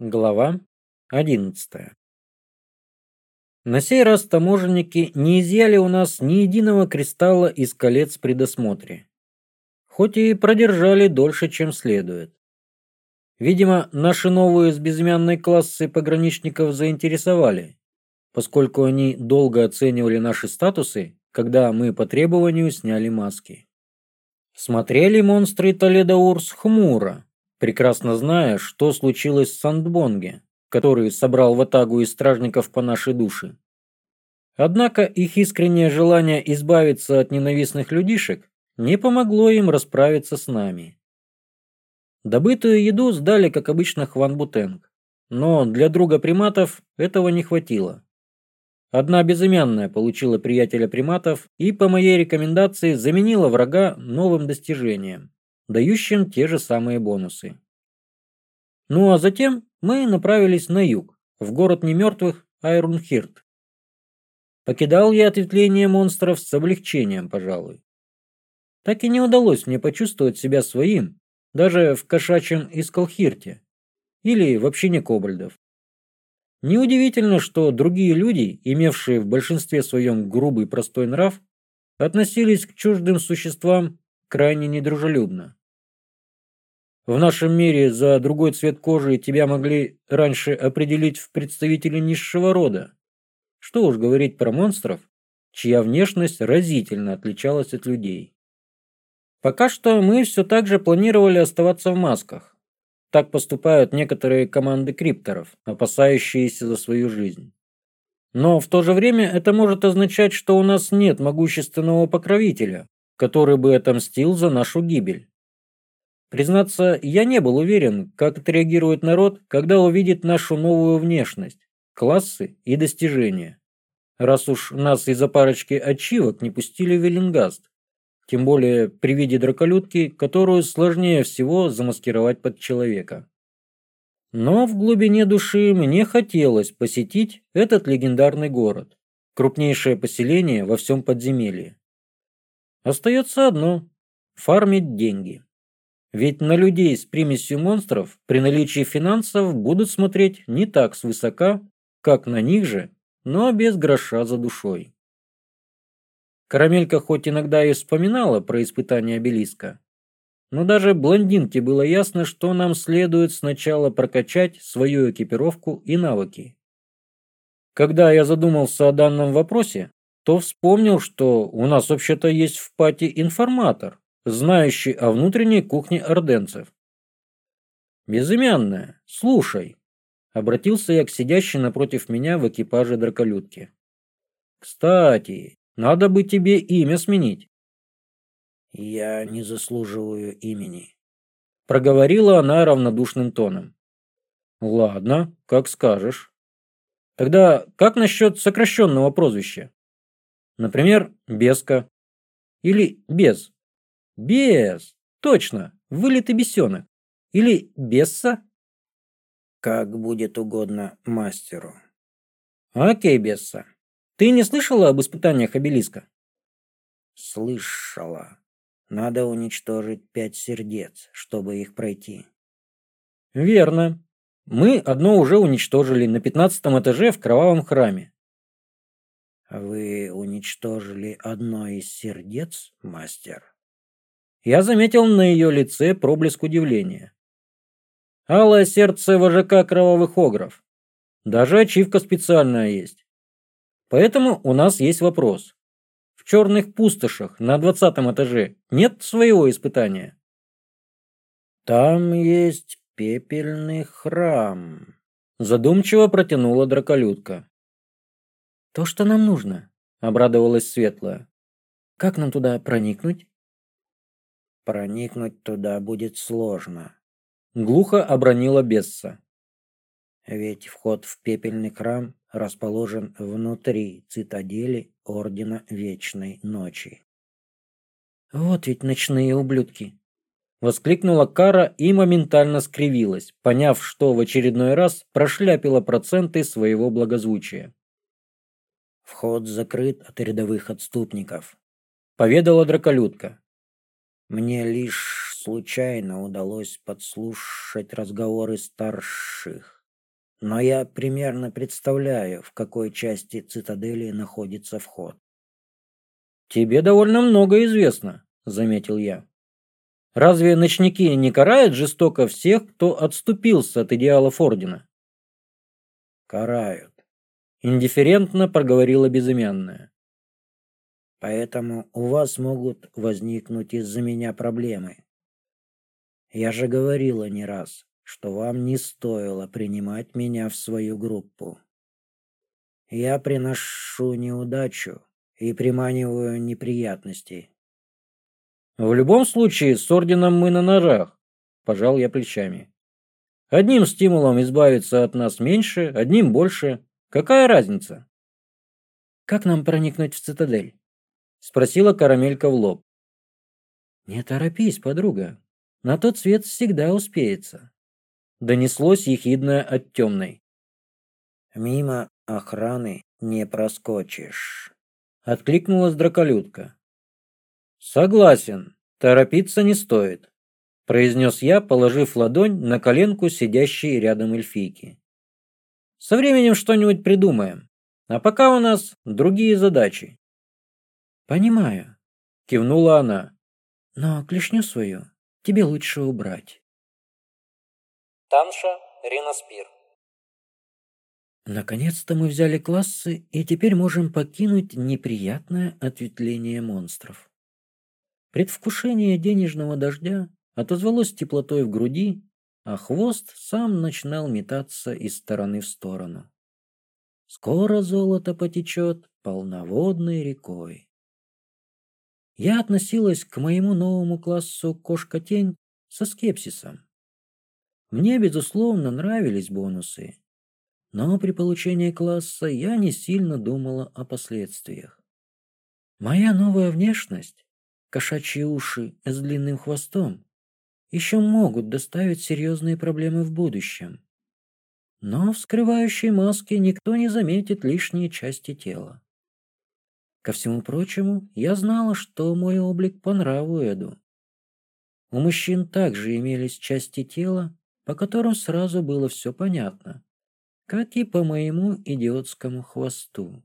Глава 11 На сей раз таможенники не изъяли у нас ни единого кристалла из колец предосмотре, хоть и продержали дольше, чем следует. Видимо, наши новые с безымянной классы пограничников заинтересовали, поскольку они долго оценивали наши статусы, когда мы по требованию сняли маски. Смотрели монстры Толедоурс хмуро, прекрасно зная, что случилось с Сандбонге, который собрал в атагу из стражников по нашей душе. Однако их искреннее желание избавиться от ненавистных людишек не помогло им расправиться с нами. Добытую еду сдали, как обычно, Хванбутенг, но для друга приматов этого не хватило. Одна безымянная получила приятеля приматов и по моей рекомендации заменила врага новым достижением дающим те же самые бонусы. Ну а затем мы направились на юг, в город немертвых Айрунхирт. Покидал я ответвление монстров с облегчением, пожалуй. Так и не удалось мне почувствовать себя своим, даже в кошачьем Искалхирте, или в общине кобальдов. Неудивительно, что другие люди, имевшие в большинстве своем грубый простой нрав, относились к чуждым существам крайне недружелюбно. В нашем мире за другой цвет кожи тебя могли раньше определить в представителе низшего рода. Что уж говорить про монстров, чья внешность разительно отличалась от людей. Пока что мы все так же планировали оставаться в масках. Так поступают некоторые команды крипторов, опасающиеся за свою жизнь. Но в то же время это может означать, что у нас нет могущественного покровителя, который бы отомстил за нашу гибель. Признаться, я не был уверен, как отреагирует народ, когда увидит нашу новую внешность, классы и достижения. Раз уж нас из-за парочки ачивок не пустили в Велингаст, тем более при виде драколютки, которую сложнее всего замаскировать под человека. Но в глубине души мне хотелось посетить этот легендарный город, крупнейшее поселение во всем подземелье. Остается одно – фармить деньги. Ведь на людей с примесью монстров при наличии финансов будут смотреть не так свысока, как на них же, но без гроша за душой. Карамелька хоть иногда и вспоминала про испытание обелиска, но даже блондинке было ясно, что нам следует сначала прокачать свою экипировку и навыки. Когда я задумался о данном вопросе, то вспомнил, что у нас вообще-то есть в пати информатор, знающий о внутренней кухне орденцев. «Безымянная, слушай», — обратился я к сидящей напротив меня в экипаже драколюдки. «Кстати, надо бы тебе имя сменить». «Я не заслуживаю имени», — проговорила она равнодушным тоном. «Ладно, как скажешь. Тогда как насчет сокращенного прозвища?» Например, беска. Или без. Без. Точно. Вылитый бесенок. Или бесса. Как будет угодно мастеру. Окей, бесса. Ты не слышала об испытаниях обелиска? Слышала. Надо уничтожить пять сердец, чтобы их пройти. Верно. Мы одно уже уничтожили на пятнадцатом этаже в кровавом храме. Вы уничтожили одно из сердец, мастер. Я заметил на ее лице проблеск удивления. Алое сердце вожака кровавых огров. Даже ачивка специальная есть. Поэтому у нас есть вопрос. В черных пустошах на двадцатом этаже нет своего испытания? Там есть пепельный храм. Задумчиво протянула драколюдка то, что нам нужно», — обрадовалась Светлая. «Как нам туда проникнуть?» «Проникнуть туда будет сложно», — глухо обронила Бесса. «Ведь вход в пепельный храм расположен внутри цитадели Ордена Вечной Ночи». «Вот ведь ночные ублюдки!» Воскликнула Кара и моментально скривилась, поняв, что в очередной раз прошляпила проценты своего благозвучия. Вход закрыт а от рядовых отступников. Поведала драколютка. Мне лишь случайно удалось подслушать разговоры старших. Но я примерно представляю, в какой части цитадели находится вход. «Тебе довольно много известно», — заметил я. «Разве ночники не карают жестоко всех, кто отступился от идеалов Ордена?» «Карают. Индифферентно проговорила безымянная. Поэтому у вас могут возникнуть из-за меня проблемы. Я же говорила не раз, что вам не стоило принимать меня в свою группу. Я приношу неудачу и приманиваю неприятности. В любом случае, с орденом мы на ножах, пожал я плечами. Одним стимулом избавиться от нас меньше, одним больше какая разница? Как нам проникнуть в цитадель? Спросила карамелька в лоб. Не торопись подруга. На тот свет всегда успеется. Донеслось ехидное от темной. Мимо охраны не проскочишь откликнулась драколюдка. согласен торопиться не стоит произнес я положив ладонь на коленку сидящей рядом эльфийки. Со временем что-нибудь придумаем. А пока у нас другие задачи. Понимаю, кивнула она. Но клешню свою тебе лучше убрать. Танша Ренаспир. Наконец-то мы взяли классы и теперь можем покинуть неприятное ответвление монстров. Предвкушение денежного дождя отозвалось теплотой в груди а хвост сам начинал метаться из стороны в сторону. Скоро золото потечет полноводной рекой. Я относилась к моему новому классу «Кошка-тень» со скепсисом. Мне, безусловно, нравились бонусы, но при получении класса я не сильно думала о последствиях. Моя новая внешность, кошачьи уши с длинным хвостом, еще могут доставить серьезные проблемы в будущем. Но в скрывающей маске никто не заметит лишние части тела. Ко всему прочему, я знала, что мой облик по нраву Эду. У мужчин также имелись части тела, по которым сразу было все понятно, как и по моему идиотскому хвосту,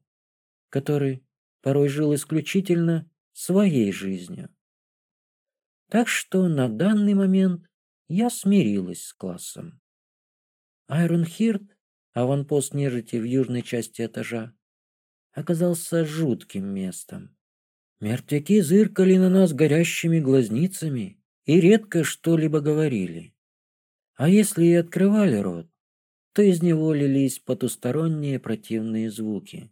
который порой жил исключительно своей жизнью так что на данный момент я смирилась с классом. Айронхирт, аванпост нежити в южной части этажа, оказался жутким местом. Мертвяки зыркали на нас горящими глазницами и редко что-либо говорили. А если и открывали рот, то из него лились потусторонние противные звуки.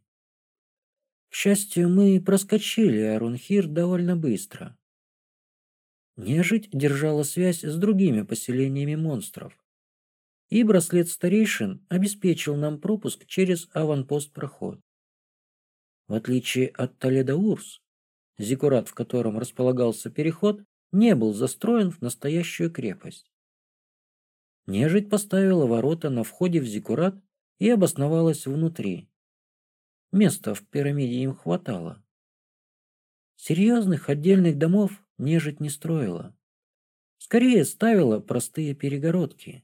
К счастью, мы проскочили Арунхир довольно быстро. Нежить держала связь с другими поселениями монстров. И браслет старейшин обеспечил нам пропуск через аванпост-проход. В отличие от Толедо-Урс, зиккурат, в котором располагался переход, не был застроен в настоящую крепость. Нежить поставила ворота на входе в зиккурат и обосновалась внутри. Места в пирамиде им хватало. Серьезных отдельных домов нежить не строила. Скорее ставила простые перегородки.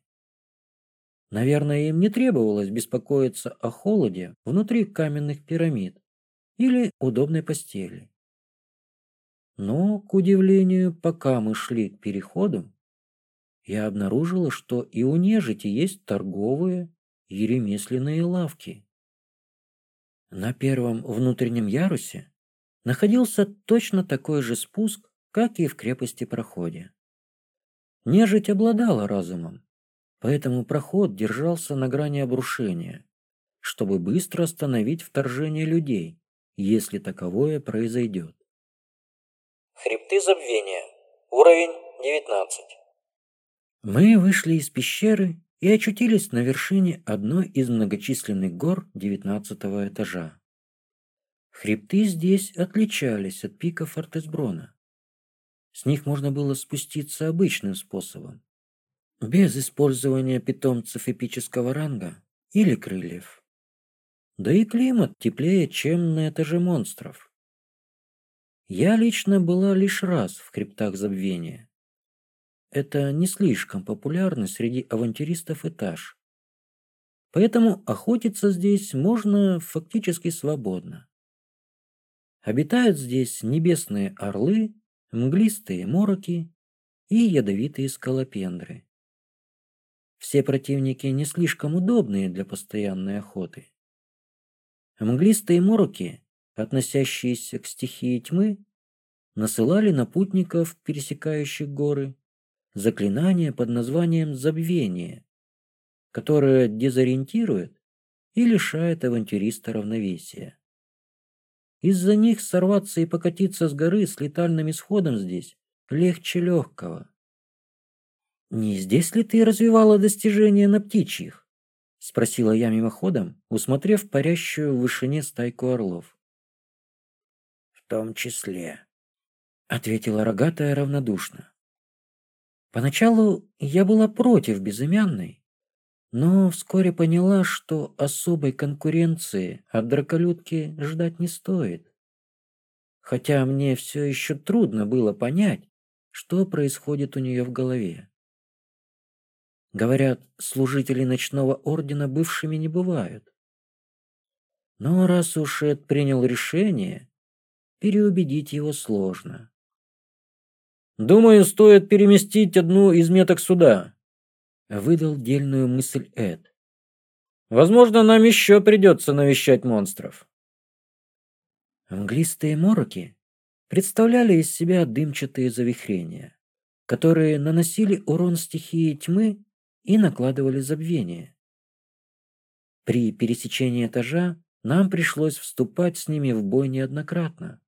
Наверное, им не требовалось беспокоиться о холоде внутри каменных пирамид или удобной постели. Но, к удивлению, пока мы шли к переходу, я обнаружила, что и у нежити есть торговые и ремесленные лавки. На первом внутреннем ярусе находился точно такой же спуск как и в крепости проходе. Нежить обладала разумом, поэтому проход держался на грани обрушения, чтобы быстро остановить вторжение людей, если таковое произойдет. Хребты забвения. Уровень 19. Мы вышли из пещеры и очутились на вершине одной из многочисленных гор 19 этажа. Хребты здесь отличались от пиков Артесброна. С них можно было спуститься обычным способом, без использования питомцев эпического ранга или крыльев. Да и климат теплее, чем на этаже монстров. Я лично была лишь раз в криптах забвения. Это не слишком популярный среди авантюристов этаж. Поэтому охотиться здесь можно фактически свободно. Обитают здесь небесные орлы мглистые мороки и ядовитые скалопендры. Все противники не слишком удобные для постоянной охоты. Мглистые мороки, относящиеся к стихии тьмы, насылали на путников, пересекающих горы, заклинание под названием «забвение», которое дезориентирует и лишает авантюриста равновесия. Из-за них сорваться и покатиться с горы с летальным исходом здесь легче легкого. «Не здесь ли ты развивала достижения на птичьих?» — спросила я мимоходом, усмотрев парящую в вышине стайку орлов. «В том числе», — ответила рогатая равнодушно. Поначалу я была против безымянной, но вскоре поняла, что особой конкуренции от драколюдки ждать не стоит. Хотя мне все еще трудно было понять, что происходит у нее в голове. Говорят, служители ночного ордена бывшими не бывают. Но раз уж Эд принял решение, переубедить его сложно. «Думаю, стоит переместить одну из меток сюда», выдал дельную мысль Эд. Возможно, нам еще придется навещать монстров. Мглистые мороки представляли из себя дымчатые завихрения, которые наносили урон стихии тьмы и накладывали забвение. При пересечении этажа нам пришлось вступать с ними в бой неоднократно,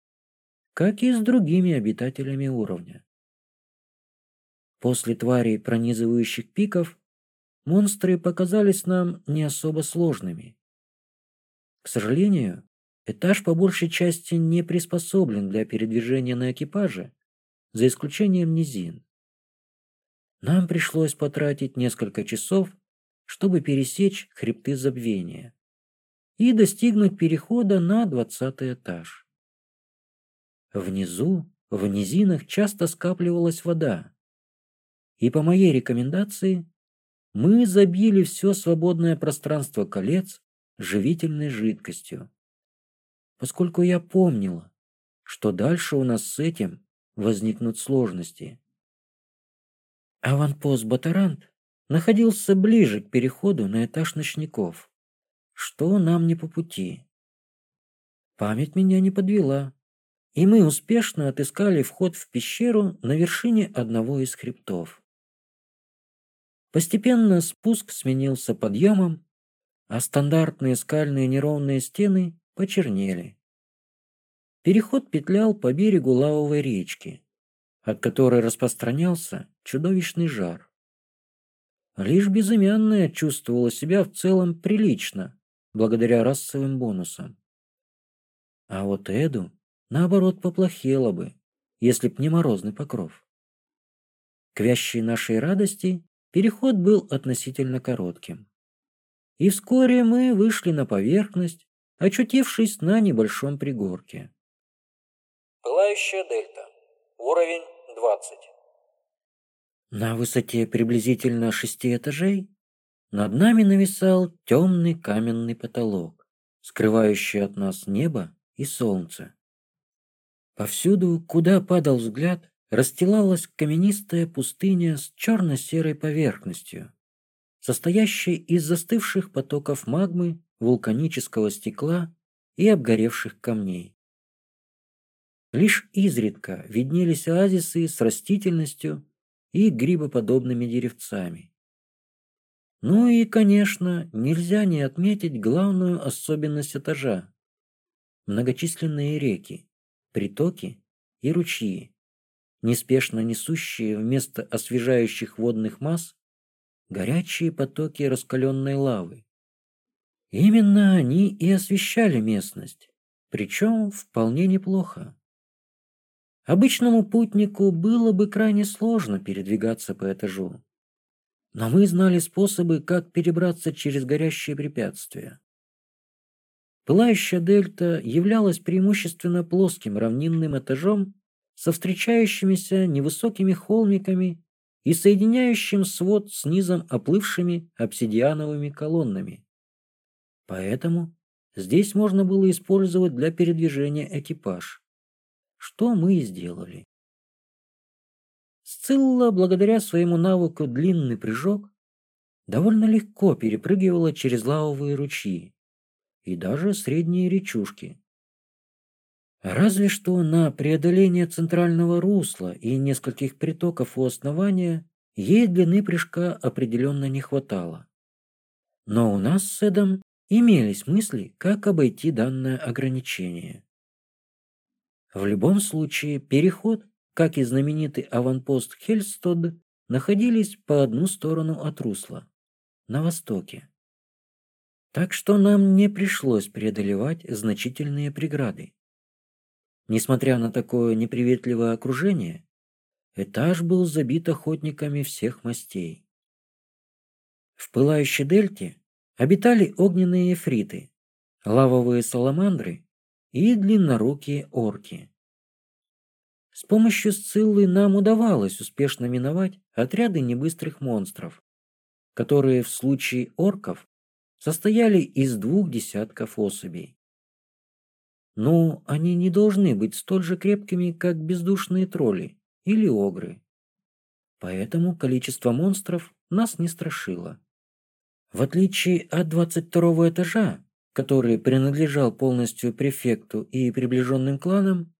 как и с другими обитателями уровня. После тварей, пронизывающих пиков, монстры показались нам не особо сложными. К сожалению, этаж по большей части не приспособлен для передвижения на экипаже, за исключением низин. Нам пришлось потратить несколько часов, чтобы пересечь хребты забвения и достигнуть перехода на двадцатый этаж. Внизу, в низинах часто скапливалась вода, и по моей рекомендации мы забили все свободное пространство колец живительной жидкостью. Поскольку я помнила, что дальше у нас с этим возникнут сложности. Аванпост Батарант находился ближе к переходу на этаж ночников, что нам не по пути. Память меня не подвела, и мы успешно отыскали вход в пещеру на вершине одного из хребтов. Постепенно спуск сменился подъемом, а стандартные скальные неровные стены почернели. Переход петлял по берегу лавовой речки, от которой распространялся чудовищный жар. Лишь безымянная чувствовала себя в целом прилично, благодаря расовым бонусам. А вот Эду, наоборот, поплохело бы, если б не морозный покров. К вящей нашей радости Переход был относительно коротким. И вскоре мы вышли на поверхность, очутившись на небольшом пригорке. Пылающая дельта. Уровень 20. На высоте приблизительно шести этажей над нами нависал темный каменный потолок, скрывающий от нас небо и солнце. Повсюду, куда падал взгляд, расстилалась каменистая пустыня с черно-серой поверхностью, состоящая из застывших потоков магмы, вулканического стекла и обгоревших камней. Лишь изредка виднелись оазисы с растительностью и грибоподобными деревцами. Ну и, конечно, нельзя не отметить главную особенность этажа – многочисленные реки, притоки и ручьи, неспешно несущие вместо освежающих водных масс горячие потоки раскаленной лавы. Именно они и освещали местность, причем вполне неплохо. Обычному путнику было бы крайне сложно передвигаться по этажу. Но мы знали способы, как перебраться через горящие препятствия. Пылающая дельта являлась преимущественно плоским равнинным этажом со встречающимися невысокими холмиками и соединяющим свод с низом оплывшими обсидиановыми колоннами. Поэтому здесь можно было использовать для передвижения экипаж, что мы и сделали. Сцилла, благодаря своему навыку длинный прыжок, довольно легко перепрыгивала через лавовые ручьи и даже средние речушки, Разве что на преодоление центрального русла и нескольких притоков у основания ей длины прыжка определенно не хватало. Но у нас с Эдом имелись мысли, как обойти данное ограничение. В любом случае, переход, как и знаменитый аванпост Хельстод, находились по одну сторону от русла, на востоке. Так что нам не пришлось преодолевать значительные преграды. Несмотря на такое неприветливое окружение, этаж был забит охотниками всех мастей. В пылающей дельте обитали огненные эфриты, лавовые саламандры и длиннорукие орки. С помощью Сциллы нам удавалось успешно миновать отряды небыстрых монстров, которые в случае орков состояли из двух десятков особей. Но они не должны быть столь же крепкими, как бездушные тролли или огры. Поэтому количество монстров нас не страшило. В отличие от 22 этажа, который принадлежал полностью префекту и приближенным кланам,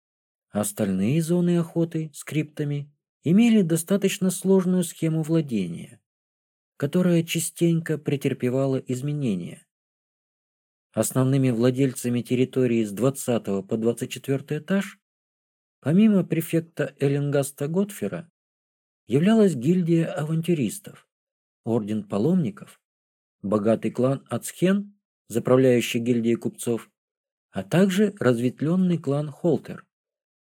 остальные зоны охоты с криптами имели достаточно сложную схему владения, которая частенько претерпевала изменения основными владельцами территории с 20 по 24 этаж, помимо префекта Эллингаста Готфера, являлась гильдия авантюристов, орден паломников, богатый клан Ацхен, заправляющий гильдией купцов, а также разветвленный клан Холтер,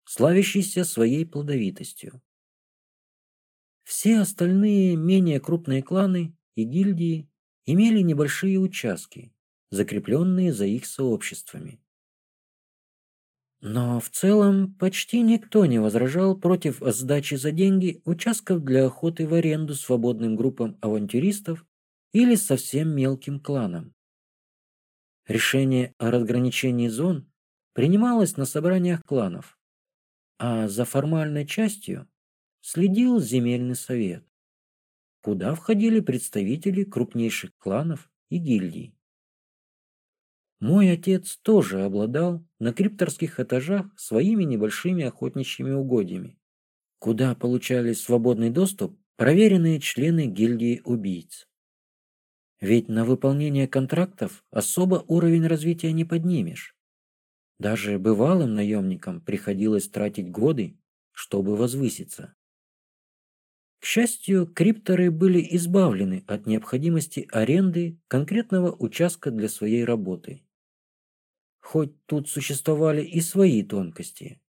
славящийся своей плодовитостью. Все остальные менее крупные кланы и гильдии имели небольшие участки, закрепленные за их сообществами. Но в целом почти никто не возражал против сдачи за деньги участков для охоты в аренду свободным группам авантюристов или совсем мелким кланам. Решение о разграничении зон принималось на собраниях кланов, а за формальной частью следил земельный совет, куда входили представители крупнейших кланов и гильдий. Мой отец тоже обладал на крипторских этажах своими небольшими охотничьими угодьями, куда получали свободный доступ проверенные члены гильдии убийц. Ведь на выполнение контрактов особо уровень развития не поднимешь. Даже бывалым наемникам приходилось тратить годы, чтобы возвыситься. К счастью, крипторы были избавлены от необходимости аренды конкретного участка для своей работы хоть тут существовали и свои тонкости.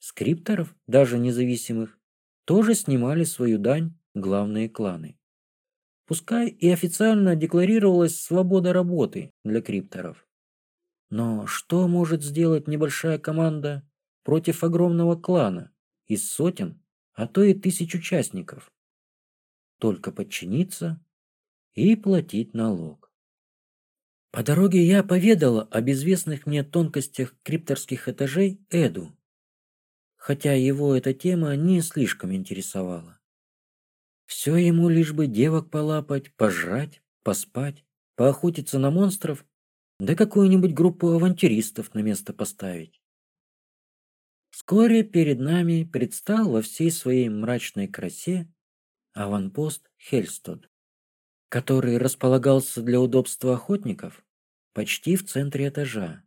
Скрипторов, даже независимых, тоже снимали свою дань главные кланы. Пускай и официально декларировалась свобода работы для крипторов. Но что может сделать небольшая команда против огромного клана из сотен, а то и тысяч участников? Только подчиниться и платить налог. По дороге я поведала об известных мне тонкостях крипторских этажей Эду, хотя его эта тема не слишком интересовала. Все ему лишь бы девок полапать, пожрать, поспать, поохотиться на монстров, да какую-нибудь группу авантюристов на место поставить. Вскоре перед нами предстал во всей своей мрачной красе аванпост Хельстод который располагался для удобства охотников почти в центре этажа.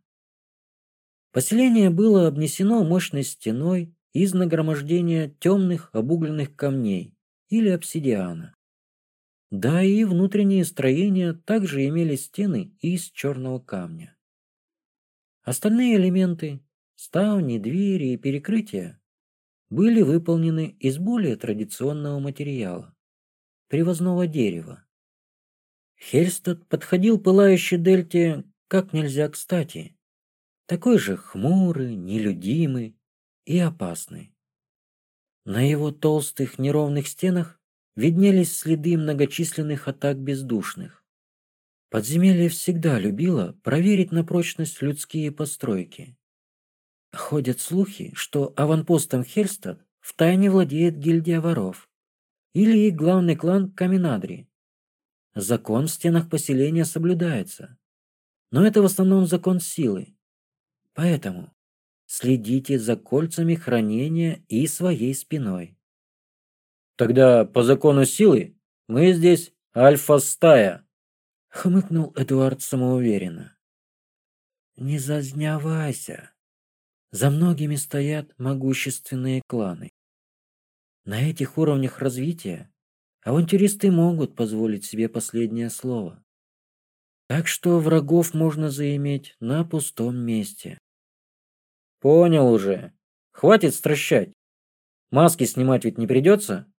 Поселение было обнесено мощной стеной из нагромождения темных обугленных камней или обсидиана. Да и внутренние строения также имели стены из черного камня. Остальные элементы – ставни, двери и перекрытия – были выполнены из более традиционного материала – привозного дерева, Хельстед подходил пылающей дельте как нельзя кстати. Такой же хмурый, нелюдимый и опасный. На его толстых неровных стенах виднелись следы многочисленных атак бездушных. Подземелье всегда любило проверить на прочность людские постройки. Ходят слухи, что аванпостом Хельстад втайне владеет гильдия воров или их главный клан Каминадри, Закон в стенах поселения соблюдается, но это в основном закон силы. Поэтому следите за кольцами хранения и своей спиной. Тогда по закону силы мы здесь альфа-стая, хмыкнул Эдуард самоуверенно. Не зазнявайся. За многими стоят могущественные кланы. На этих уровнях развития авантюристы могут позволить себе последнее слово. Так что врагов можно заиметь на пустом месте. Понял уже. Хватит стращать. Маски снимать ведь не придется?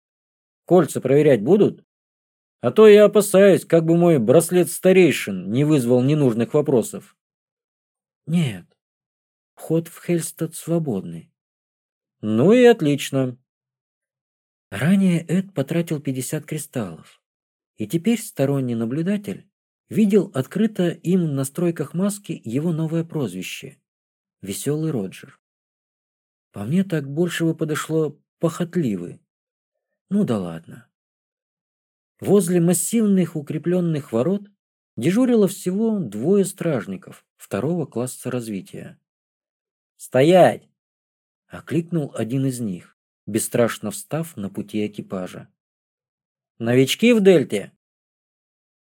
Кольца проверять будут? А то я опасаюсь, как бы мой браслет старейшин не вызвал ненужных вопросов. Нет. Вход в Хельстад свободный. Ну и отлично. Ранее Эд потратил 50 кристаллов. И теперь сторонний наблюдатель видел открыто им в настройках маски его новое прозвище – «Веселый Роджер». По мне так больше бы подошло «похотливый». Ну да ладно. Возле массивных укрепленных ворот дежурило всего двое стражников второго класса развития. «Стоять!» – окликнул один из них бесстрашно встав на пути экипажа. «Новички в дельте?»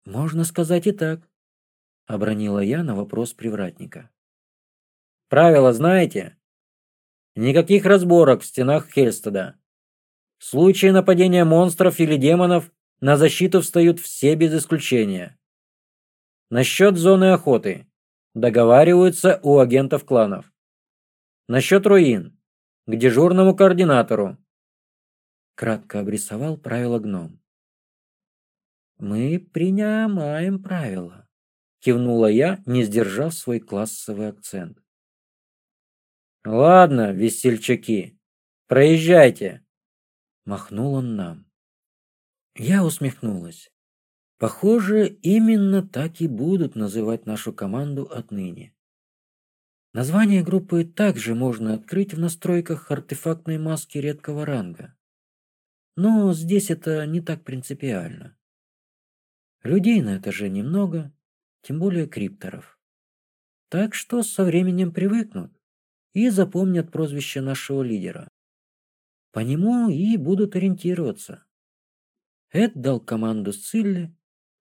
«Можно сказать и так», — обронила я на вопрос привратника. «Правила знаете? Никаких разборок в стенах Хельстеда. В случае нападения монстров или демонов на защиту встают все без исключения. Насчет зоны охоты договариваются у агентов кланов. Насчет руин к дежурному координатору!» Кратко обрисовал правила гном. «Мы принимаем правила», — кивнула я, не сдержав свой классовый акцент. «Ладно, весельчаки, проезжайте», — махнул он нам. Я усмехнулась. Похоже, именно так и будут называть нашу команду отныне. Название группы также можно открыть в настройках артефактной маски редкого ранга. Но здесь это не так принципиально. Людей на этаже немного, тем более крипторов. Так что со временем привыкнут и запомнят прозвище нашего лидера. По нему и будут ориентироваться. Эд дал команду с Сцилли,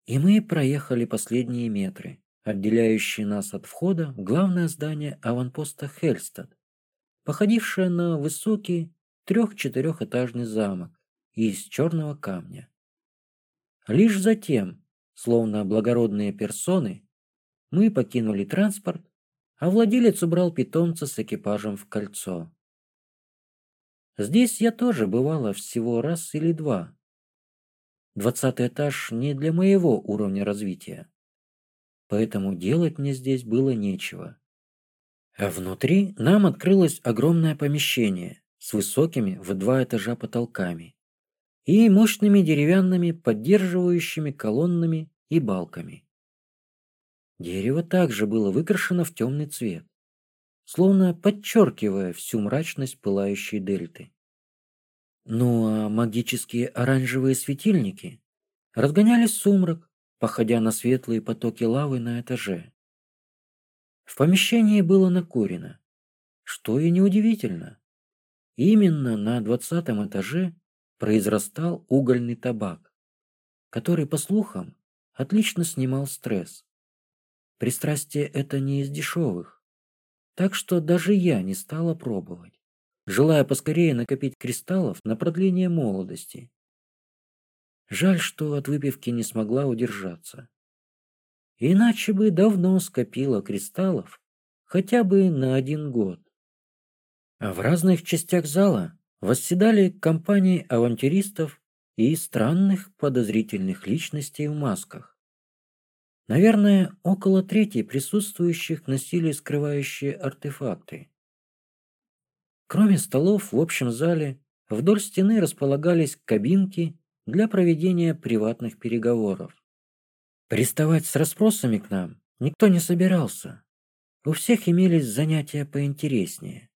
и мы проехали последние метры отделяющие нас от входа, главное здание аванпоста Хельстад, походившее на высокий трех-четырехэтажный замок из черного камня. Лишь затем, словно благородные персоны, мы покинули транспорт, а владелец убрал питомца с экипажем в кольцо. Здесь я тоже бывала всего раз или два. Двадцатый этаж не для моего уровня развития поэтому делать мне здесь было нечего. А внутри нам открылось огромное помещение с высокими в два этажа потолками и мощными деревянными поддерживающими колоннами и балками. Дерево также было выкрашено в темный цвет, словно подчеркивая всю мрачность пылающей дельты. Ну а магические оранжевые светильники разгоняли сумрак, походя на светлые потоки лавы на этаже. В помещении было накурено, что и неудивительно. Именно на двадцатом этаже произрастал угольный табак, который, по слухам, отлично снимал стресс. Пристрастие это не из дешевых, так что даже я не стала пробовать, желая поскорее накопить кристаллов на продление молодости Жаль, что от выпивки не смогла удержаться. Иначе бы давно скопила кристаллов, хотя бы на один год. А в разных частях зала восседали компании авантюристов и странных подозрительных личностей в масках. Наверное, около трети присутствующих носили скрывающие артефакты. Кроме столов в общем зале, вдоль стены располагались кабинки для проведения приватных переговоров. Приставать с расспросами к нам никто не собирался. У всех имелись занятия поинтереснее.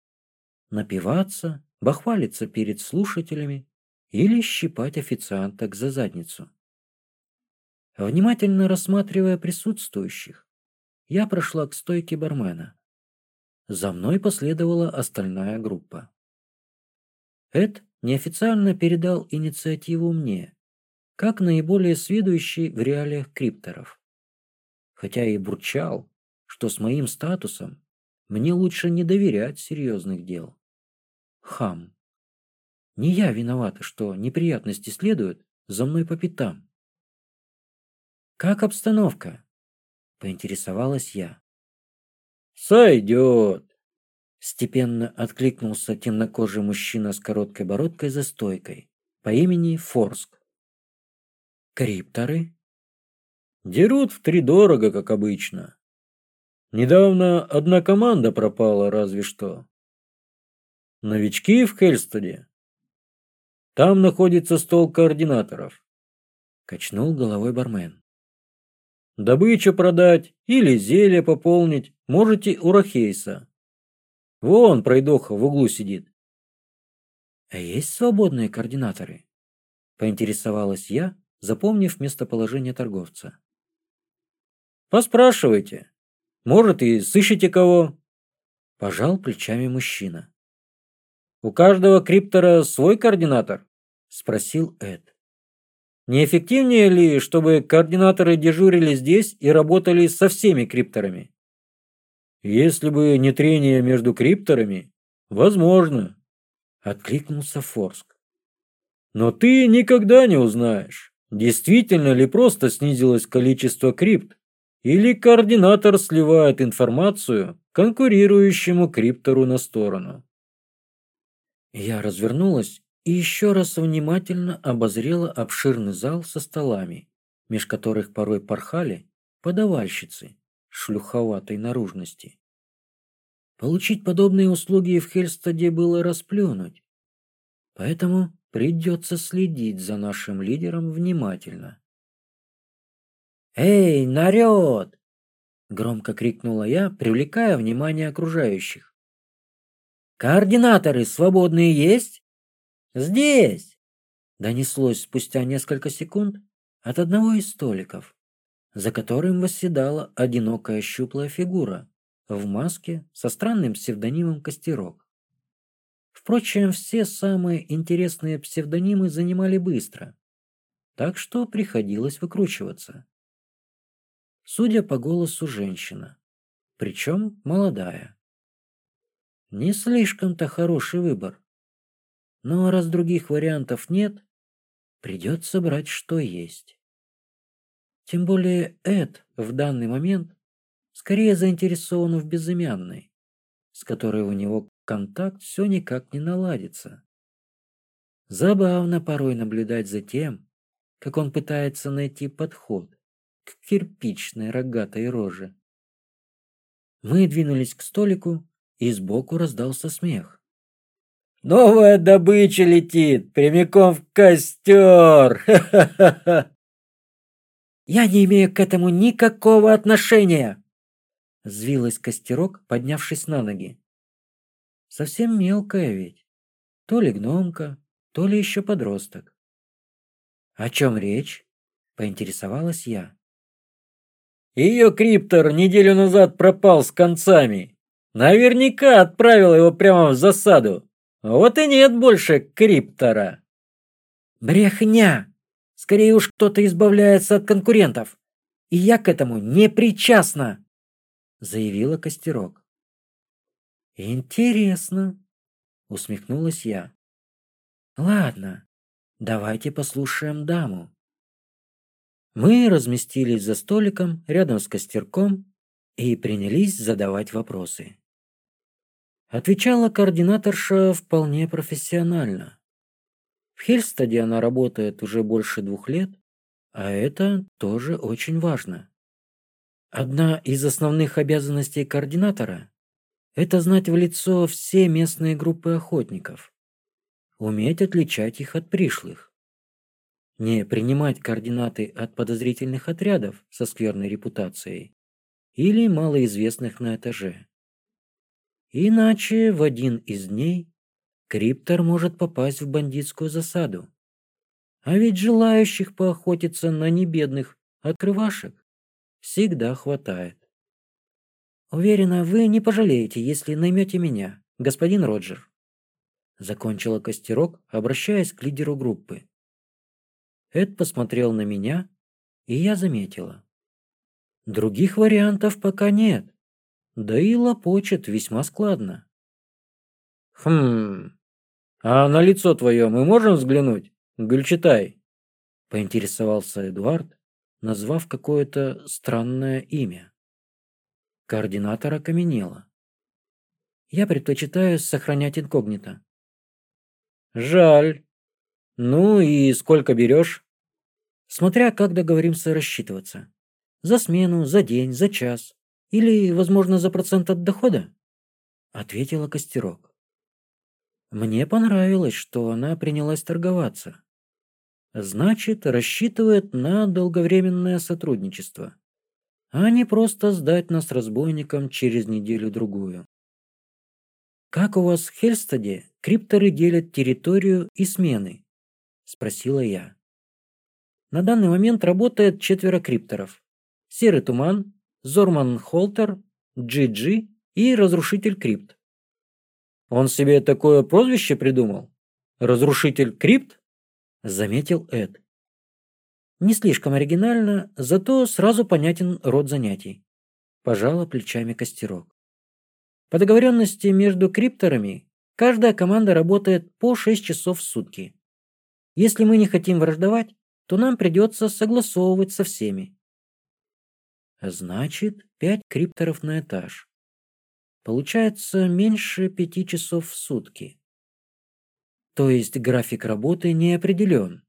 Напиваться, бахвалиться перед слушателями или щипать официанток за задницу. Внимательно рассматривая присутствующих, я прошла к стойке бармена. За мной последовала остальная группа. Эд неофициально передал инициативу мне, как наиболее сведущий в реалиях крипторов. Хотя и бурчал, что с моим статусом мне лучше не доверять серьезных дел. Хам. Не я виновата, что неприятности следуют за мной по пятам. «Как обстановка?» — поинтересовалась я. «Сойдет!» Степенно откликнулся темнокожий мужчина с короткой бородкой за стойкой по имени Форск. Крипторы? Дерут в три дорого, как обычно. Недавно одна команда пропала, разве что. Новички в Хельстоде. Там находится стол координаторов. Качнул головой бармен. Добычу продать или зелье пополнить можете у Рахейса. Вон пройдоха в углу сидит. А есть свободные координаторы? Поинтересовалась я, запомнив местоположение торговца. Поспрашивайте. Может, и сыщете кого? Пожал плечами мужчина. У каждого криптора свой координатор? Спросил Эд. Неэффективнее ли, чтобы координаторы дежурили здесь и работали со всеми крипторами? Если бы не трение между крипторами, возможно, откликнулся Форск. Но ты никогда не узнаешь, действительно ли просто снизилось количество крипт, или координатор сливает информацию конкурирующему криптору на сторону. Я развернулась и еще раз внимательно обозрела обширный зал со столами, меж которых порой порхали подавальщицы шлюховатой наружности. Получить подобные услуги в Хельстаде было расплюнуть. Поэтому придется следить за нашим лидером внимательно. «Эй, народ!» — громко крикнула я, привлекая внимание окружающих. «Координаторы свободные есть?» «Здесь!» — донеслось спустя несколько секунд от одного из столиков за которым восседала одинокая щуплая фигура в маске со странным псевдонимом Костерок. Впрочем, все самые интересные псевдонимы занимали быстро, так что приходилось выкручиваться. Судя по голосу, женщина, причем молодая. Не слишком-то хороший выбор. Но раз других вариантов нет, придется брать что есть. Тем более Эд в данный момент скорее заинтересован в безымянной, с которой у него контакт все никак не наладится. Забавно порой наблюдать за тем, как он пытается найти подход к кирпичной рогатой роже. Мы двинулись к столику, и сбоку раздался смех. «Новая добыча летит прямиком в костер! Я не имею к этому никакого отношения!» Взвилась костерок, поднявшись на ноги. Совсем мелкая ведь. То ли гномка, то ли еще подросток. «О чем речь?» — поинтересовалась я. «Ее криптор неделю назад пропал с концами. Наверняка отправил его прямо в засаду. Вот и нет больше криптора!» «Брехня!» Скорее уж кто-то избавляется от конкурентов. И я к этому не причастна, заявила Костерок. Интересно, усмехнулась я. Ладно, давайте послушаем даму. Мы разместились за столиком рядом с костерком и принялись задавать вопросы. Отвечала координаторша вполне профессионально. В Хельстаде она работает уже больше двух лет, а это тоже очень важно. Одна из основных обязанностей координатора – это знать в лицо все местные группы охотников, уметь отличать их от пришлых, не принимать координаты от подозрительных отрядов со скверной репутацией или малоизвестных на этаже. Иначе в один из дней Криптор может попасть в бандитскую засаду. А ведь желающих поохотиться на небедных открывашек всегда хватает. Уверена, вы не пожалеете, если наймете меня, господин Роджер. Закончила костерок, обращаясь к лидеру группы. Эд посмотрел на меня, и я заметила. Других вариантов пока нет. Да и лопочет весьма складно. Хм, «А на лицо твое мы можем взглянуть, Гульчатай?» — поинтересовался Эдуард, назвав какое-то странное имя. Координатор окаменела. «Я предпочитаю сохранять инкогнито». «Жаль. Ну и сколько берешь?» «Смотря как договоримся рассчитываться. За смену, за день, за час или, возможно, за процент от дохода?» — ответила Костерок. Мне понравилось, что она принялась торговаться. Значит, рассчитывает на долговременное сотрудничество, а не просто сдать нас разбойникам через неделю-другую. «Как у вас в Хельстаде крипторы делят территорию и смены?» – спросила я. На данный момент работает четверо крипторов. Серый Туман, Зорман Холтер, Джи-Джи и Разрушитель Крипт. Он себе такое прозвище придумал? Разрушитель крипт? Заметил Эд. Не слишком оригинально, зато сразу понятен род занятий. Пожала плечами костерок. По договоренности между крипторами, каждая команда работает по 6 часов в сутки. Если мы не хотим враждовать, то нам придется согласовывать со всеми. Значит, пять крипторов на этаж. Получается меньше пяти часов в сутки. То есть график работы не определен,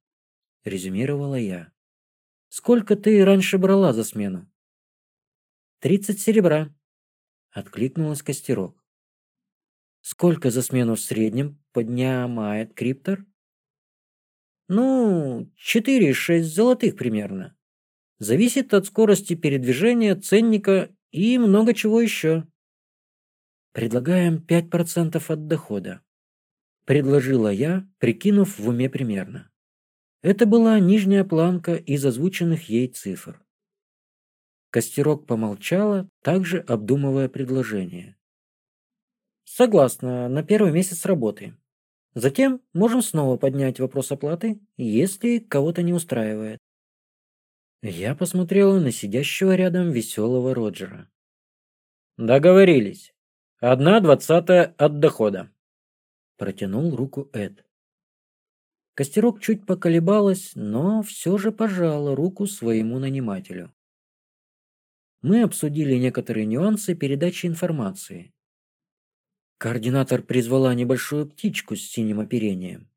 резюмировала я. Сколько ты раньше брала за смену? Тридцать серебра, откликнулась Костерок. Сколько за смену в среднем поднимает криптор? Ну, 4-6 золотых примерно. Зависит от скорости передвижения ценника и много чего еще. Предлагаем 5% от дохода. Предложила я, прикинув в уме примерно. Это была нижняя планка из озвученных ей цифр. Костерок помолчала, также обдумывая предложение. Согласна, на первый месяц работы. Затем можем снова поднять вопрос оплаты, если кого-то не устраивает. Я посмотрела на сидящего рядом веселого Роджера. Договорились одна двадцатая от дохода. Протянул руку эд. Костерок чуть поколебалась но все же пожала руку своему нанимателю. Мы обсудили некоторые нюансы передачи информации. Координатор призвала небольшую птичку с синим оперением.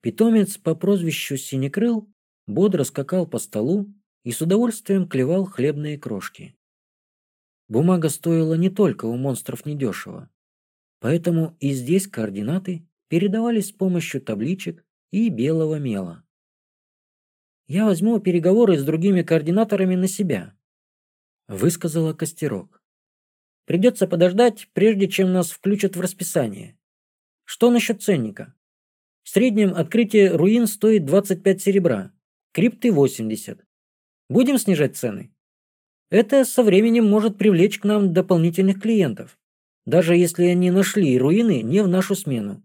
Питомец по прозвищу синекрыл бодро скакал по столу и с удовольствием клевал хлебные крошки. Бумага стоила не только у монстров недешево. Поэтому и здесь координаты передавались с помощью табличек и белого мела. «Я возьму переговоры с другими координаторами на себя», – высказала Костерок. «Придется подождать, прежде чем нас включат в расписание. Что насчет ценника? В среднем открытие руин стоит 25 серебра, крипты – 80. Будем снижать цены?» Это со временем может привлечь к нам дополнительных клиентов, даже если они нашли руины не в нашу смену.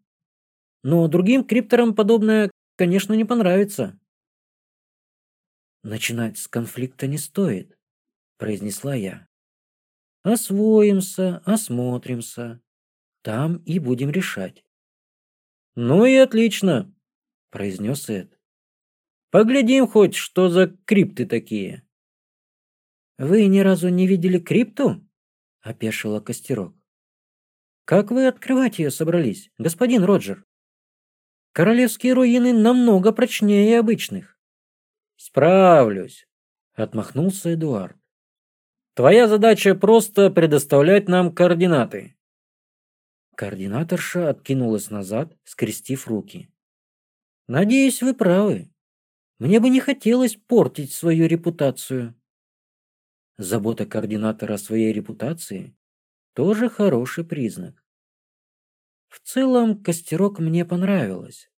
Но другим крипторам подобное, конечно, не понравится. Начинать с конфликта не стоит, произнесла я. Освоимся, осмотримся. Там и будем решать. Ну и отлично, произнес Эд. Поглядим хоть, что за крипты такие вы ни разу не видели крипту? Опешила костерок. Как вы открывать ее собрались господин роджер? Королевские руины намного прочнее обычных. Справлюсь отмахнулся эдуард. Твоя задача просто предоставлять нам координаты. Координаторша откинулась назад скрестив руки. Надеюсь вы правы. Мне бы не хотелось портить свою репутацию забота координатора своей репутации тоже хороший признак. В целом, костерок мне понравилась.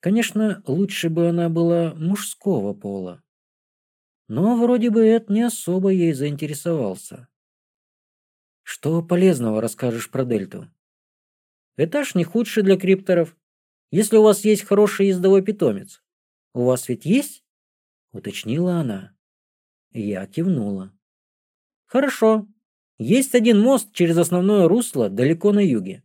Конечно, лучше бы она была мужского пола. Но вроде бы это не особо ей заинтересовался. Что полезного расскажешь про дельту? Этаж не худший для крипторов. Если у вас есть хороший ездовой питомец. У вас ведь есть? Уточнила она. Я кивнула. Хорошо. Есть один мост через основное русло далеко на юге.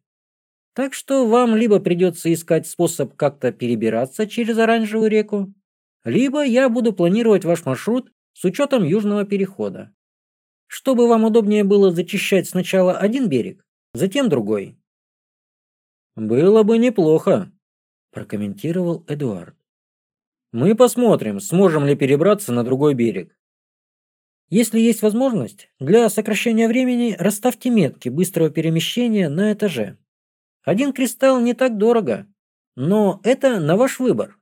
Так что вам либо придется искать способ как-то перебираться через Оранжевую реку, либо я буду планировать ваш маршрут с учетом южного перехода. Чтобы вам удобнее было зачищать сначала один берег, затем другой. Было бы неплохо, прокомментировал Эдуард. Мы посмотрим, сможем ли перебраться на другой берег. Если есть возможность, для сокращения времени расставьте метки быстрого перемещения на этаже. Один кристалл не так дорого, но это на ваш выбор.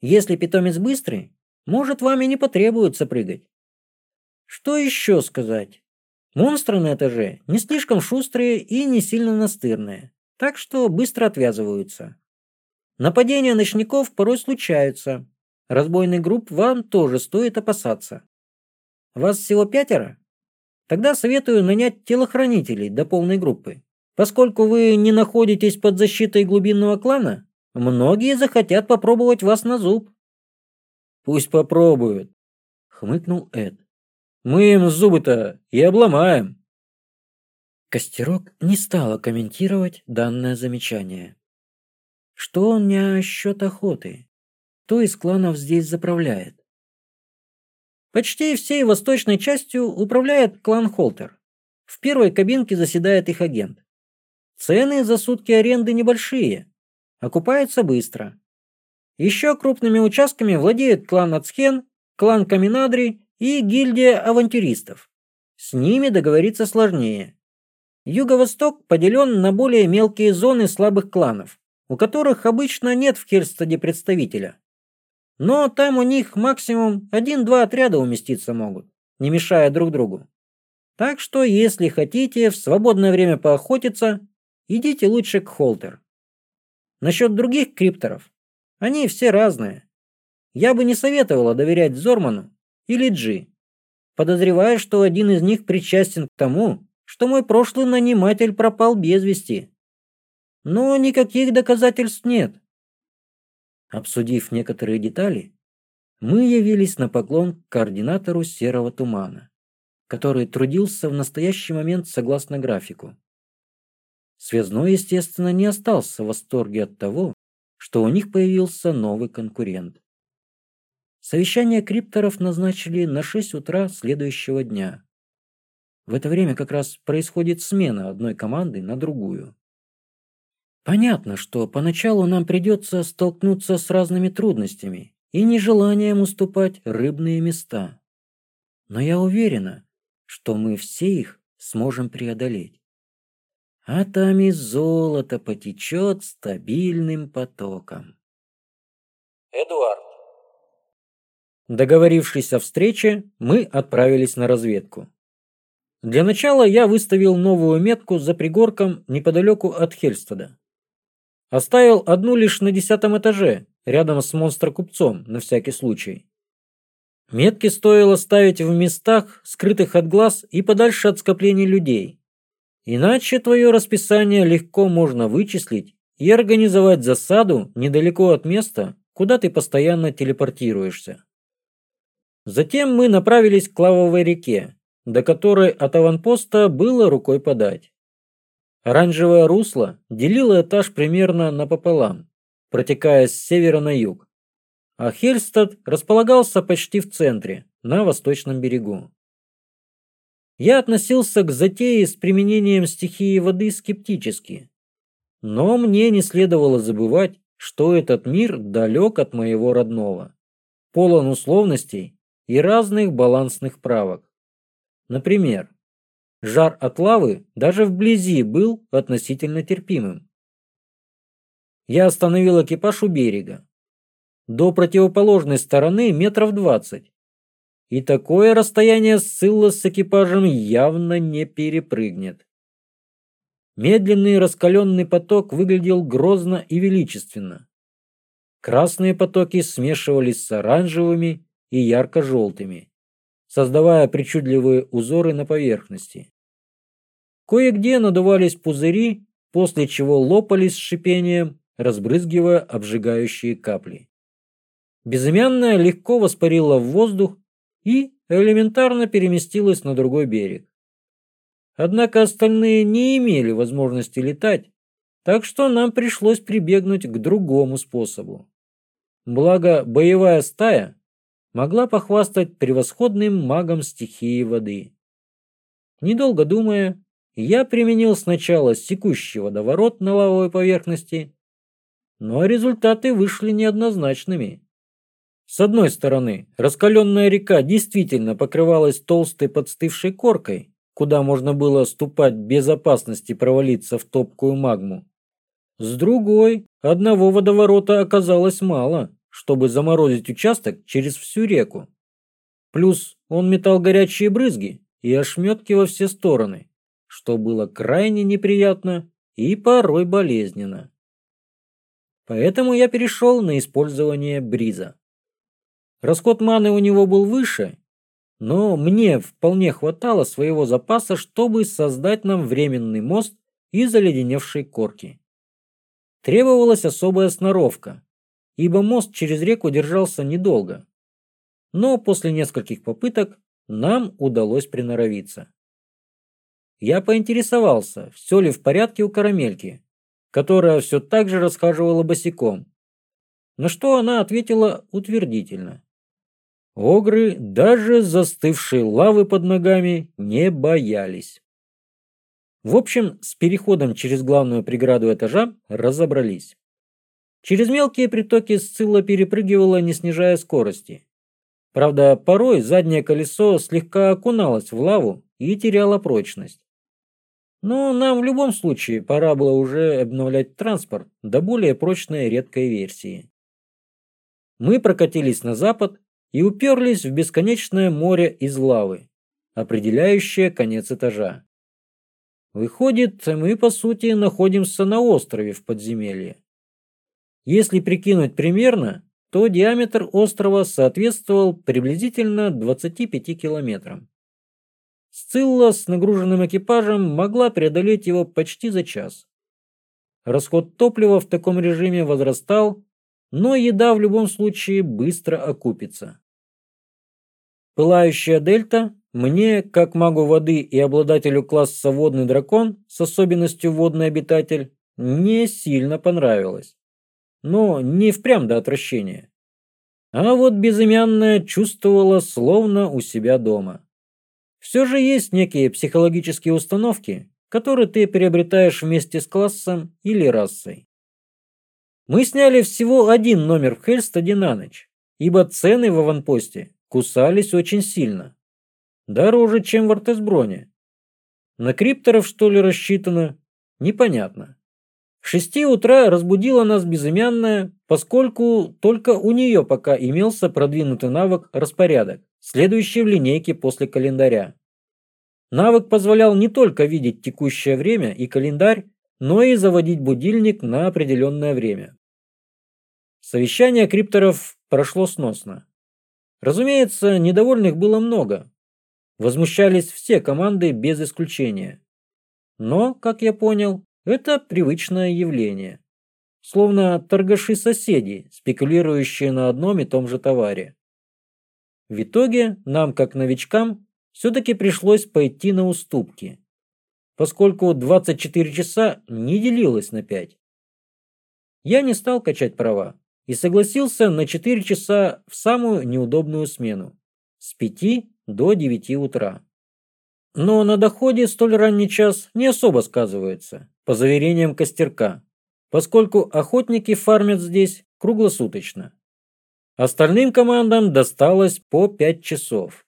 Если питомец быстрый, может вам и не потребуется прыгать. Что еще сказать? Монстры на этаже не слишком шустрые и не сильно настырные, так что быстро отвязываются. Нападения ночников порой случаются. Разбойных групп вам тоже стоит опасаться. Вас всего пятеро? Тогда советую нанять телохранителей до полной группы. Поскольку вы не находитесь под защитой глубинного клана, многие захотят попробовать вас на зуб. Пусть попробуют, хмыкнул Эд. Мы им зубы-то и обломаем. Костерок не стала комментировать данное замечание. Что он у о счет охоты? Кто из кланов здесь заправляет? Почти всей восточной частью управляет клан Холтер. В первой кабинке заседает их агент. Цены за сутки аренды небольшие, окупаются быстро. Еще крупными участками владеют клан Ацхен, клан Каминадри и гильдия авантюристов. С ними договориться сложнее. Юго-восток поделен на более мелкие зоны слабых кланов, у которых обычно нет в Херстаде представителя. Но там у них максимум один-два отряда уместиться могут, не мешая друг другу. Так что, если хотите в свободное время поохотиться, идите лучше к Холтер. Насчет других крипторов. Они все разные. Я бы не советовала доверять Зорману или Джи. подозревая, что один из них причастен к тому, что мой прошлый наниматель пропал без вести. Но никаких доказательств нет. Обсудив некоторые детали, мы явились на поклон к координатору серого тумана, который трудился в настоящий момент согласно графику. Связной, естественно, не остался в восторге от того, что у них появился новый конкурент. Совещание крипторов назначили на 6 утра следующего дня. В это время как раз происходит смена одной команды на другую. Понятно, что поначалу нам придется столкнуться с разными трудностями и нежеланием уступать рыбные места. Но я уверена, что мы все их сможем преодолеть. А там и золото потечет стабильным потоком. Эдуард. Договорившись о встрече, мы отправились на разведку. Для начала я выставил новую метку за пригорком неподалеку от Хельстада. Оставил одну лишь на десятом этаже, рядом с монстр-купцом, на всякий случай. Метки стоило ставить в местах, скрытых от глаз и подальше от скоплений людей. Иначе твое расписание легко можно вычислить и организовать засаду недалеко от места, куда ты постоянно телепортируешься. Затем мы направились к лавовой реке, до которой от аванпоста было рукой подать. Оранжевое русло делило этаж примерно напополам, протекая с севера на юг. А Хельстад располагался почти в центре, на восточном берегу. Я относился к затее с применением стихии воды скептически. Но мне не следовало забывать, что этот мир далек от моего родного, полон условностей и разных балансных правок. Например, Жар от лавы даже вблизи был относительно терпимым. Я остановил экипаж у берега. До противоположной стороны метров двадцать. И такое расстояние Сцилла с экипажем явно не перепрыгнет. Медленный раскаленный поток выглядел грозно и величественно. Красные потоки смешивались с оранжевыми и ярко-желтыми, создавая причудливые узоры на поверхности. Кое-где надувались пузыри, после чего лопались с шипением, разбрызгивая обжигающие капли. Безымянная легко воспарила в воздух и элементарно переместилась на другой берег. Однако остальные не имели возможности летать, так что нам пришлось прибегнуть к другому способу. Благо, боевая стая могла похвастать превосходным магом стихии воды. Недолго думая, я применил сначала с текущего до на лавовой поверхности, но результаты вышли неоднозначными. С одной стороны, раскаленная река действительно покрывалась толстой подстывшей коркой, куда можно было ступать без опасности провалиться в топкую магму. С другой, одного водоворота оказалось мало, чтобы заморозить участок через всю реку. Плюс он метал горячие брызги и ошметки во все стороны, что было крайне неприятно и порой болезненно. Поэтому я перешел на использование бриза. Расход маны у него был выше, но мне вполне хватало своего запаса, чтобы создать нам временный мост из оледеневшей корки. Требовалась особая сноровка, ибо мост через реку держался недолго. Но после нескольких попыток нам удалось приноровиться я поинтересовался, все ли в порядке у карамельки, которая все так же расхаживала босиком. На что она ответила утвердительно. Огры даже застывшей лавы под ногами не боялись. В общем, с переходом через главную преграду этажа разобрались. Через мелкие притоки Сцилла перепрыгивала, не снижая скорости. Правда, порой заднее колесо слегка окуналось в лаву и теряло прочность. Но нам в любом случае пора было уже обновлять транспорт до более прочной редкой версии. Мы прокатились на запад и уперлись в бесконечное море из лавы, определяющее конец этажа. Выходит, мы, по сути, находимся на острове в подземелье. Если прикинуть примерно, то диаметр острова соответствовал приблизительно 25 километрам. Сцилла с нагруженным экипажем могла преодолеть его почти за час. Расход топлива в таком режиме возрастал, но еда в любом случае быстро окупится. Пылающая дельта мне, как магу воды и обладателю класса водный дракон с особенностью водный обитатель, не сильно понравилась. Но не впрямь до отвращения. А вот безымянная чувствовала словно у себя дома. Все же есть некие психологические установки, которые ты приобретаешь вместе с классом или расой. Мы сняли всего один номер в Хельстаде на ночь, ибо цены в аванпосте кусались очень сильно. Дороже, чем в Артесброне. На крипторов, что ли, рассчитано? Непонятно. В шести утра разбудила нас безымянная, поскольку только у нее пока имелся продвинутый навык распорядок следующий в линейке после календаря. Навык позволял не только видеть текущее время и календарь, но и заводить будильник на определенное время. Совещание крипторов прошло сносно. Разумеется, недовольных было много. Возмущались все команды без исключения. Но, как я понял, это привычное явление. Словно торгаши-соседи, спекулирующие на одном и том же товаре. В итоге нам, как новичкам, все-таки пришлось пойти на уступки, поскольку 24 часа не делилось на 5. Я не стал качать права и согласился на 4 часа в самую неудобную смену с 5 до 9 утра. Но на доходе столь ранний час не особо сказывается, по заверениям Костерка, поскольку охотники фармят здесь круглосуточно. Остальным командам досталось по пять часов.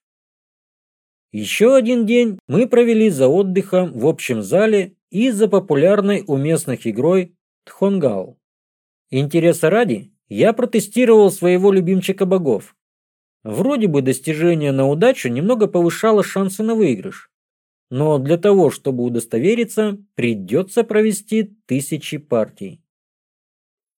Еще один день мы провели за отдыхом в общем зале и за популярной у местных игрой Тхонгал. Интереса ради, я протестировал своего любимчика богов. Вроде бы достижение на удачу немного повышало шансы на выигрыш. Но для того, чтобы удостовериться, придется провести тысячи партий.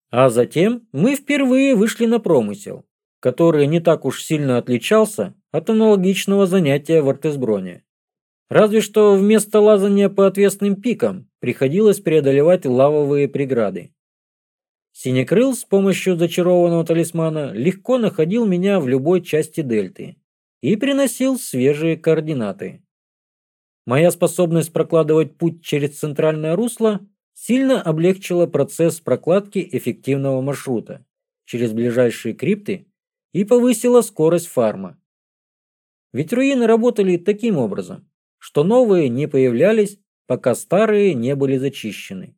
А затем мы впервые вышли на промысел, который не так уж сильно отличался от аналогичного занятия в артезброне. Разве что вместо лазания по отвесным пикам приходилось преодолевать лавовые преграды. Синекрыл с помощью зачарованного талисмана легко находил меня в любой части дельты и приносил свежие координаты. Моя способность прокладывать путь через центральное русло сильно облегчило процесс прокладки эффективного маршрута через ближайшие крипты и повысило скорость фарма. Ведь руины работали таким образом, что новые не появлялись, пока старые не были зачищены.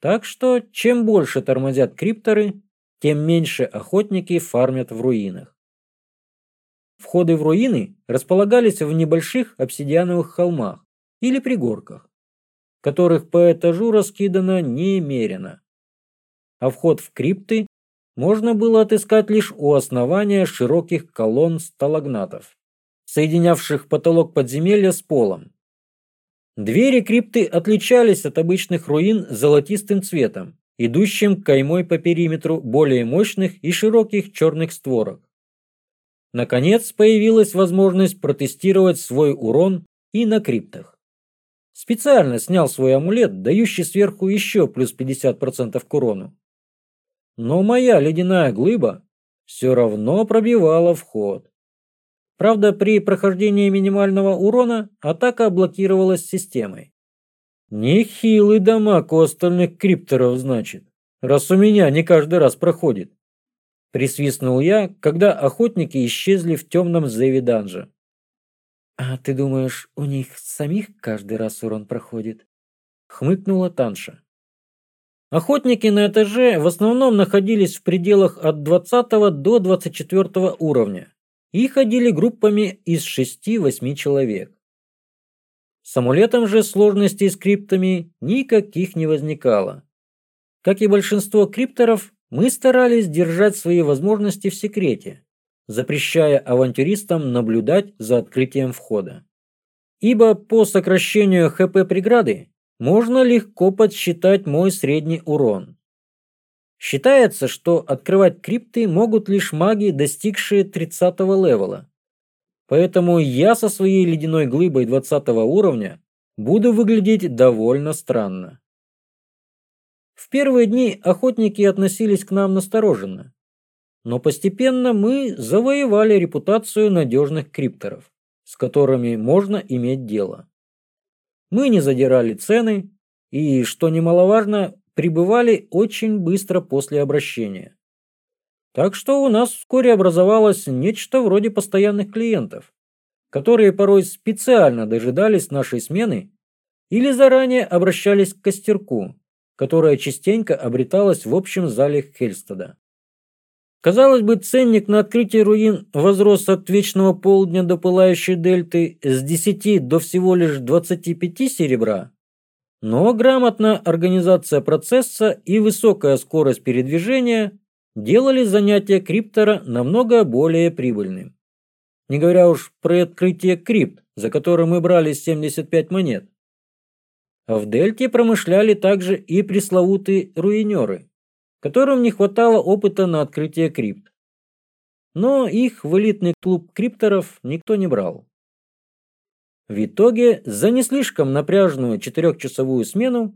Так что, чем больше тормозят крипторы, тем меньше охотники фармят в руинах. Входы в руины располагались в небольших обсидиановых холмах или пригорках, которых по этажу раскидано немерено. А вход в крипты можно было отыскать лишь у основания широких колонн сталагнатов, соединявших потолок подземелья с полом. Двери крипты отличались от обычных руин золотистым цветом, идущим каймой по периметру более мощных и широких черных створок. Наконец появилась возможность протестировать свой урон и на криптах. Специально снял свой амулет, дающий сверху еще плюс 50% к урону. Но моя ледяная глыба все равно пробивала вход. Правда, при прохождении минимального урона атака блокировалась системой. Нехилый дамаг у остальных крипторов, значит, раз у меня не каждый раз проходит. Присвистнул я, когда охотники исчезли в темном зеве данжа. «А ты думаешь, у них самих каждый раз урон проходит?» Хмыкнула Танша. Охотники на этаже в основном находились в пределах от 20 до 24 уровня и ходили группами из 6-8 человек. С амулетом же сложностей с криптами никаких не возникало. Как и большинство крипторов, мы старались держать свои возможности в секрете, запрещая авантюристам наблюдать за открытием входа. Ибо по сокращению ХП преграды можно легко подсчитать мой средний урон. Считается, что открывать крипты могут лишь маги, достигшие 30 левела. Поэтому я со своей ледяной глыбой 20 уровня буду выглядеть довольно странно. В первые дни охотники относились к нам настороженно, но постепенно мы завоевали репутацию надежных крипторов, с которыми можно иметь дело. Мы не задирали цены и, что немаловажно, прибывали очень быстро после обращения. Так что у нас вскоре образовалось нечто вроде постоянных клиентов, которые порой специально дожидались нашей смены или заранее обращались к костерку, которая частенько обреталась в общем зале Хельстеда. Казалось бы, ценник на открытие руин возрос от вечного полдня до пылающей дельты с 10 до всего лишь 25 серебра. Но грамотная организация процесса и высокая скорость передвижения делали занятия криптора намного более прибыльным. Не говоря уж про открытие крипт, за которое мы брали 75 монет. В дельте промышляли также и пресловутые руинеры – которым не хватало опыта на открытие крипт. Но их в элитный клуб крипторов никто не брал. В итоге, за не слишком напряженную четырехчасовую смену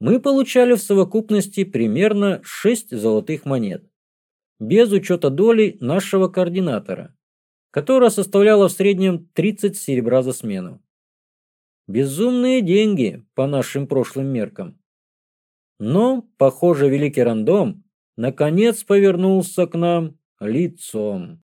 мы получали в совокупности примерно 6 золотых монет, без учета доли нашего координатора, которая составляла в среднем 30 серебра за смену. Безумные деньги по нашим прошлым меркам но, похоже, великий рандом наконец повернулся к нам лицом.